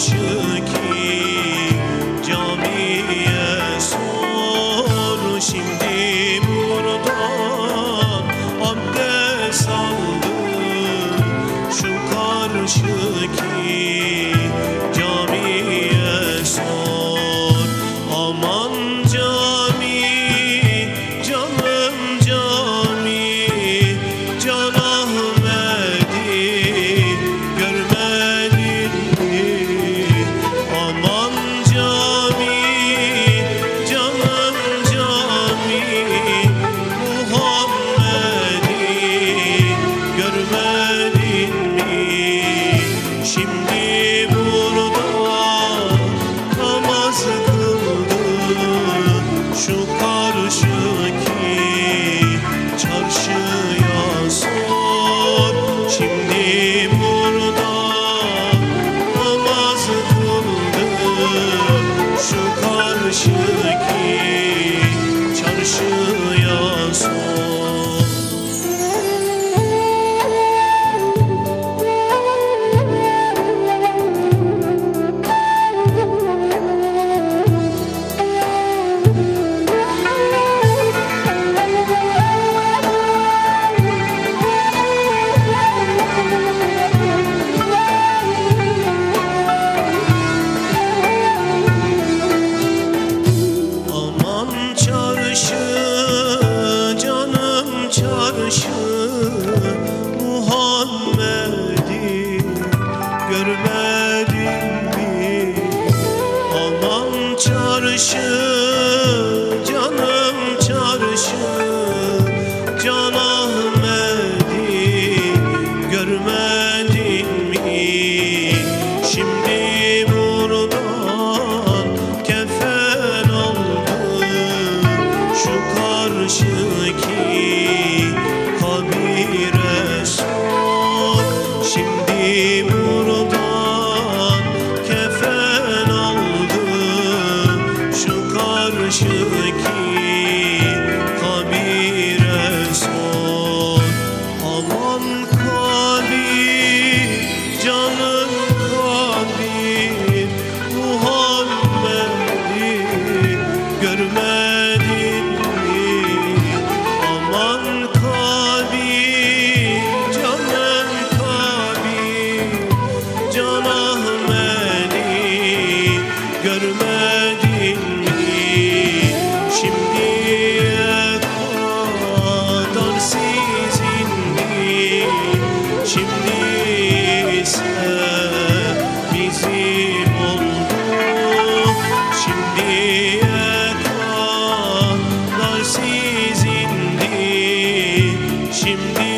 başı ki camiye sor. Şimdi burada abdest aldı şu karşı ki görmedin mi? Aman çarşı görme şimdi